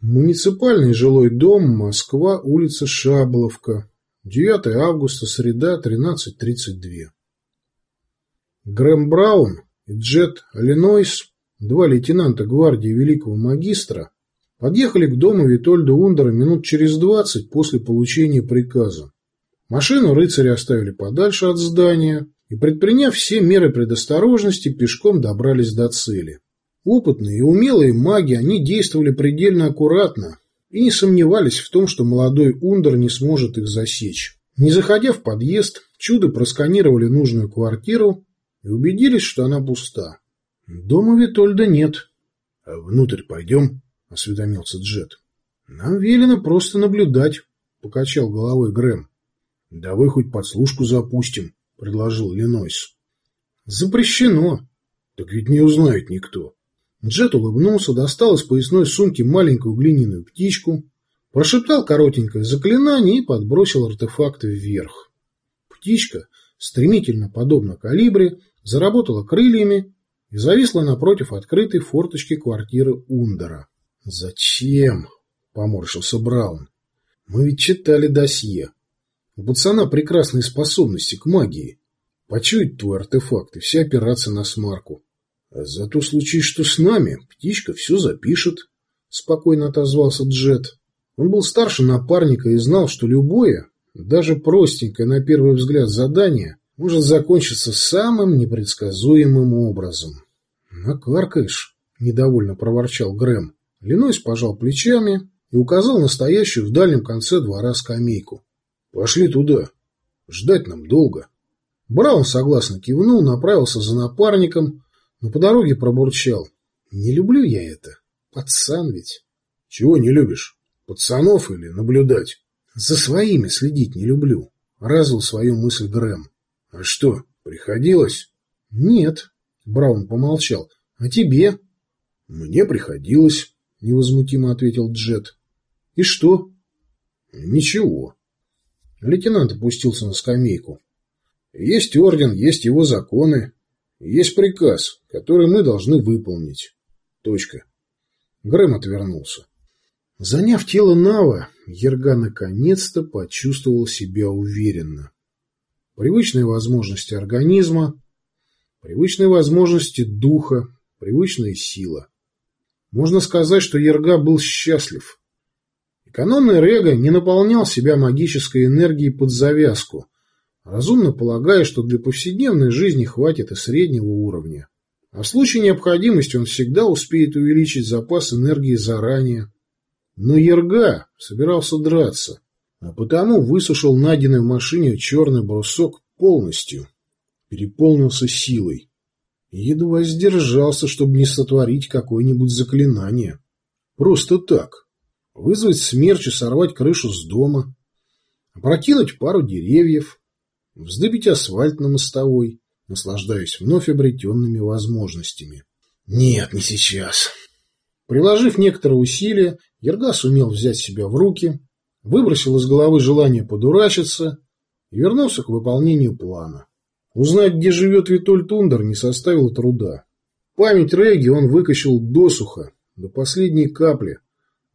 Муниципальный жилой дом, Москва, улица Шаболовка. 9 августа, среда, 13.32. Грэм Браун и Джет Ленойс, два лейтенанта гвардии великого магистра, подъехали к дому Витольда Ундера минут через двадцать после получения приказа. Машину рыцари оставили подальше от здания и, предприняв все меры предосторожности, пешком добрались до цели. Опытные и умелые маги, они действовали предельно аккуратно и не сомневались в том, что молодой Ундер не сможет их засечь. Не заходя в подъезд, чудо просканировали нужную квартиру и убедились, что она пуста. Дома Витольда нет. — А внутрь пойдем? — осведомился Джет. — Нам велено просто наблюдать, — покачал головой Грэм. — Давай хоть подслушку запустим, — предложил Ленойс. — Запрещено. — Так ведь не узнает никто. Джет улыбнулся, достал из поясной сумки маленькую глиняную птичку, прошептал коротенькое заклинание и подбросил артефакты вверх. Птичка, стремительно подобно калибре, заработала крыльями и зависла напротив открытой форточки квартиры Ундера. «Зачем?» — поморщился Браун. «Мы ведь читали досье. У пацана прекрасные способности к магии. Почуять твой артефакт и вся операция на смарку. Зато случись, что с нами, птичка все запишет», — спокойно отозвался Джет. Он был старше напарника и знал, что любое, даже простенькое на первый взгляд задание, может закончиться самым непредсказуемым образом. «Накаркаешь», — недовольно проворчал Грэм. Ленойс пожал плечами и указал на стоящую в дальнем конце двора скамейку. «Пошли туда. Ждать нам долго». Браун согласно кивнул, направился за напарником, но по дороге пробурчал. «Не люблю я это. Пацан ведь». «Чего не любишь? Пацанов или наблюдать?» «За своими следить не люблю», — развил свою мысль Грэм. «А что, приходилось?» «Нет», — Браун помолчал. «А тебе?» «Мне приходилось», — невозмутимо ответил Джет. «И что?» «Ничего». Лейтенант опустился на скамейку. «Есть орден, есть его законы, есть приказ, который мы должны выполнить. Точка». Грэм отвернулся. Заняв тело Нава, Ерга наконец-то почувствовал себя уверенно. Привычные возможности организма, привычные возможности духа, привычная сила. Можно сказать, что Ерга был счастлив. Экономный Рега не наполнял себя магической энергией под завязку, разумно полагая, что для повседневной жизни хватит и среднего уровня. А в случае необходимости он всегда успеет увеличить запас энергии заранее. Но Ерга собирался драться, а потому высушил найденный в машине черный брусок полностью, переполнился силой едва сдержался, чтобы не сотворить какое-нибудь заклинание. Просто так. Вызвать смерч и сорвать крышу с дома, опрокинуть пару деревьев, вздыбить асфальт на мостовой, наслаждаясь вновь обретенными возможностями. Нет, не сейчас. Приложив некоторые усилия, Ерга сумел взять себя в руки, выбросил из головы желание подурачиться и вернулся к выполнению плана. Узнать, где живет Витоль Тундер, не составило труда. Память Реги он выкачал досуха, до последней капли,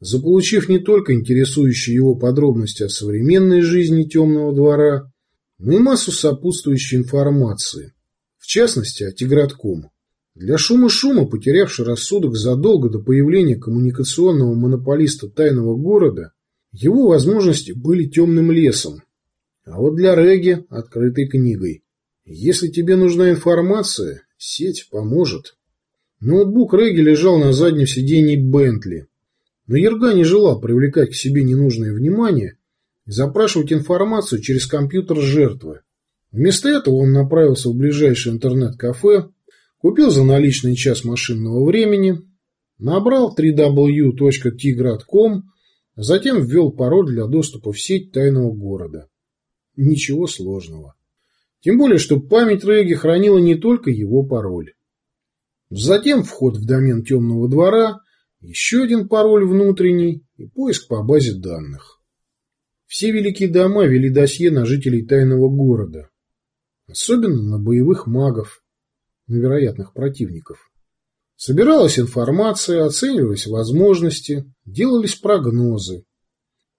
заполучив не только интересующие его подробности о современной жизни Темного двора, но и массу сопутствующей информации, в частности, о Тигратком. Для шума-шума, потерявший рассудок задолго до появления коммуникационного монополиста тайного города, его возможности были темным лесом, а вот для Реги – открытой книгой. Если тебе нужна информация, сеть поможет. Ноутбук Реги лежал на заднем сиденье Бентли. Но Ерга не желал привлекать к себе ненужное внимание и запрашивать информацию через компьютер жертвы. Вместо этого он направился в ближайшее интернет-кафе, купил за наличный час машинного времени, набрал www.tigrat.com, а затем ввел пароль для доступа в сеть тайного города. Ничего сложного. Тем более, что память Реги хранила не только его пароль. Затем вход в домен темного двора, еще один пароль внутренний и поиск по базе данных. Все великие дома вели досье на жителей тайного города. Особенно на боевых магов, на вероятных противников. Собиралась информация, оценивались возможности, делались прогнозы.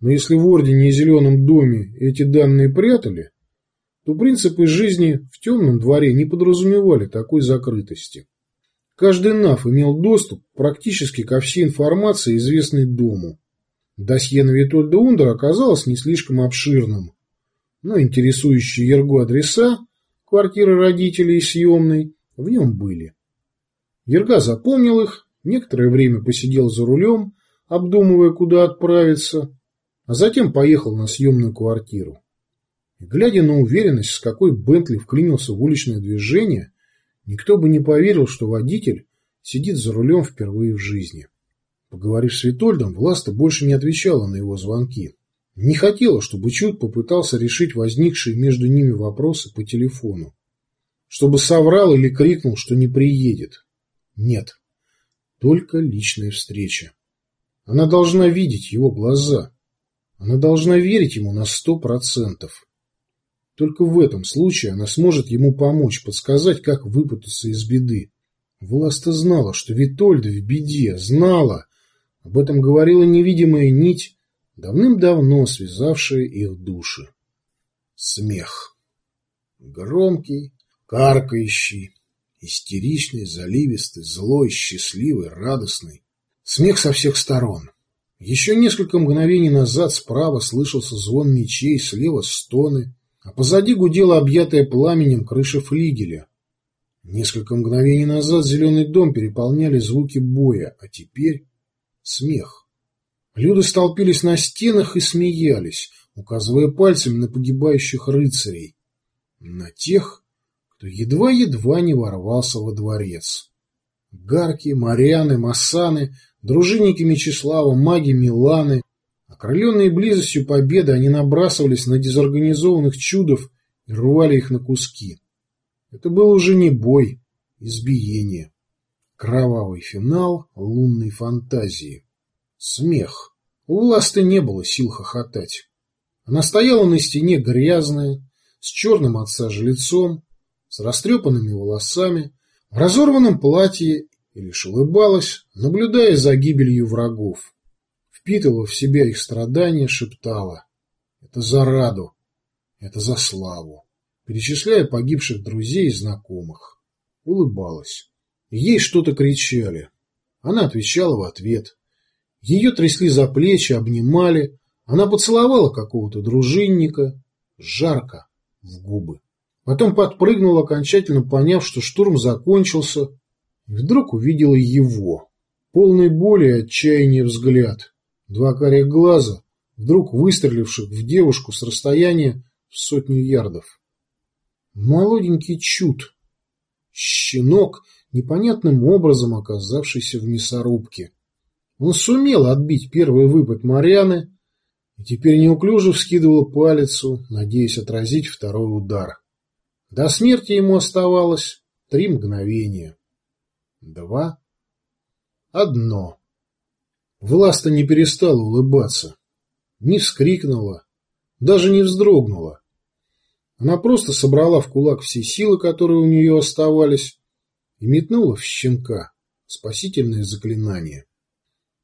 Но если в Ордене и Зеленом доме эти данные прятали, то принципы жизни в темном дворе не подразумевали такой закрытости. Каждый НАФ имел доступ практически ко всей информации, известной дому. Досье на Витольда Ундера оказалось не слишком обширным, но интересующие Ерго адреса, квартиры родителей и съемной, в нем были. Ерга запомнил их, некоторое время посидел за рулем, обдумывая, куда отправиться, а затем поехал на съемную квартиру. Глядя на уверенность, с какой Бентли вклинился в уличное движение, никто бы не поверил, что водитель сидит за рулем впервые в жизни. Поговорив с Витольдом, Власта больше не отвечала на его звонки. Не хотела, чтобы Чуд попытался решить возникшие между ними вопросы по телефону. Чтобы соврал или крикнул, что не приедет. Нет. Только личная встреча. Она должна видеть его глаза. Она должна верить ему на сто процентов. Только в этом случае она сможет ему помочь, подсказать, как выпутаться из беды. Власта знала, что Витольда в беде, знала. Об этом говорила невидимая нить, давным-давно связавшая их души. Смех. Громкий, каркающий, истеричный, заливистый, злой, счастливый, радостный. Смех со всех сторон. Еще несколько мгновений назад справа слышался звон мечей, слева стоны, а позади гудела объятая пламенем крыша флигеля. Несколько мгновений назад зеленый дом переполняли звуки боя, а теперь смех. Люди столпились на стенах и смеялись, указывая пальцами на погибающих рыцарей, на тех, кто едва-едва не ворвался во дворец. Гарки, Марианы, Массаны, дружинники Мечислава, маги Миланы, окрыленные близостью победы, они набрасывались на дезорганизованных чудов и рвали их на куски. Это был уже не бой, избиение. Кровавый финал лунной фантазии. Смех. У Власты не было сил хохотать. Она стояла на стене грязная, с черным от сажи лицом, с растрепанными волосами, в разорванном платье и лишь улыбалась, наблюдая за гибелью врагов. Впитывала в себя их страдания, шептала. Это за Раду, это за славу. Перечисляя погибших друзей и знакомых. Улыбалась. Ей что-то кричали. Она отвечала в ответ. Ее трясли за плечи, обнимали. Она поцеловала какого-то дружинника. Жарко в губы. Потом подпрыгнула, окончательно поняв, что штурм закончился. И вдруг увидела его. Полный боли и отчаяния взгляд. Два карих глаза, вдруг выстреливших в девушку с расстояния в сотню ярдов. Молоденький чуд. Щенок, непонятным образом оказавшийся в мясорубке. Он сумел отбить первый выпад Марианы и теперь неуклюже вскидывал палицу, надеясь отразить второй удар. До смерти ему оставалось три мгновения. Два. Одно. Власта не перестала улыбаться, не вскрикнула, даже не вздрогнула. Она просто собрала в кулак все силы, которые у нее оставались, и метнула в щенка спасительное заклинание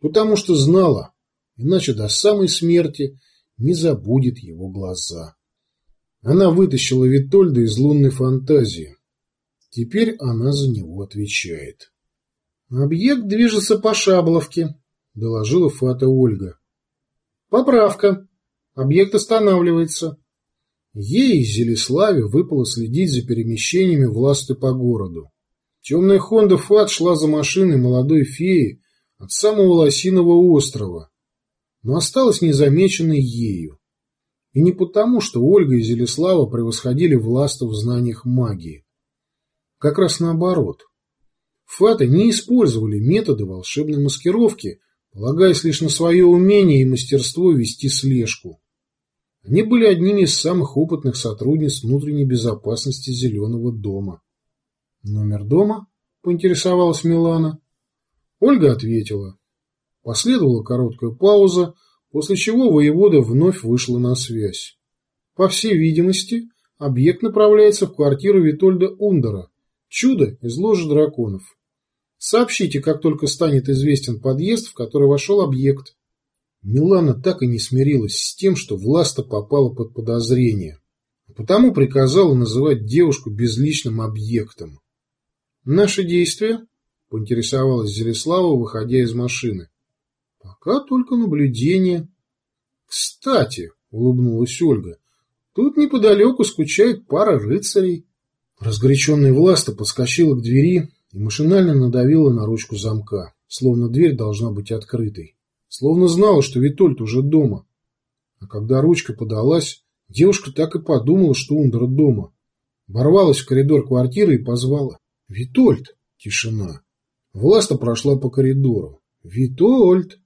потому что знала, иначе до самой смерти не забудет его глаза. Она вытащила Витольда из лунной фантазии. Теперь она за него отвечает. «Объект движется по Шабловке», — доложила Фата Ольга. «Поправка. Объект останавливается». Ей и Зелеславе выпало следить за перемещениями власты по городу. Темная Хонда Фат шла за машиной молодой феи, от самого Лосиного острова, но осталась незамеченной ею. И не потому, что Ольга и Зелеслава превосходили Власта в знаниях магии. Как раз наоборот. Фаты не использовали методы волшебной маскировки, полагаясь лишь на свое умение и мастерство вести слежку. Они были одними из самых опытных сотрудниц внутренней безопасности Зеленого дома. «Номер дома?» – поинтересовалась Милана. Ольга ответила. Последовала короткая пауза, после чего воевода вновь вышла на связь. По всей видимости, объект направляется в квартиру Витольда Ундера, чудо из ложи драконов. Сообщите, как только станет известен подъезд, в который вошел объект. Милана так и не смирилась с тем, что Власта попала под подозрение, потому приказала называть девушку безличным объектом. «Наши действия?» – поинтересовалась Зелеслава, выходя из машины. «Пока только наблюдение». «Кстати», – улыбнулась Ольга, – «тут неподалеку скучает пара рыцарей». Разгоряченная Власта подскочила к двери и машинально надавила на ручку замка, словно дверь должна быть открытой. Словно знала, что Витольд уже дома. А когда ручка подалась, девушка так и подумала, что Ундра дома. Ворвалась в коридор квартиры и позвала. «Витольд!» Тишина. Власта прошла по коридору. «Витольд!»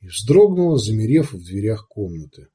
И вздрогнула, замерев в дверях комнаты.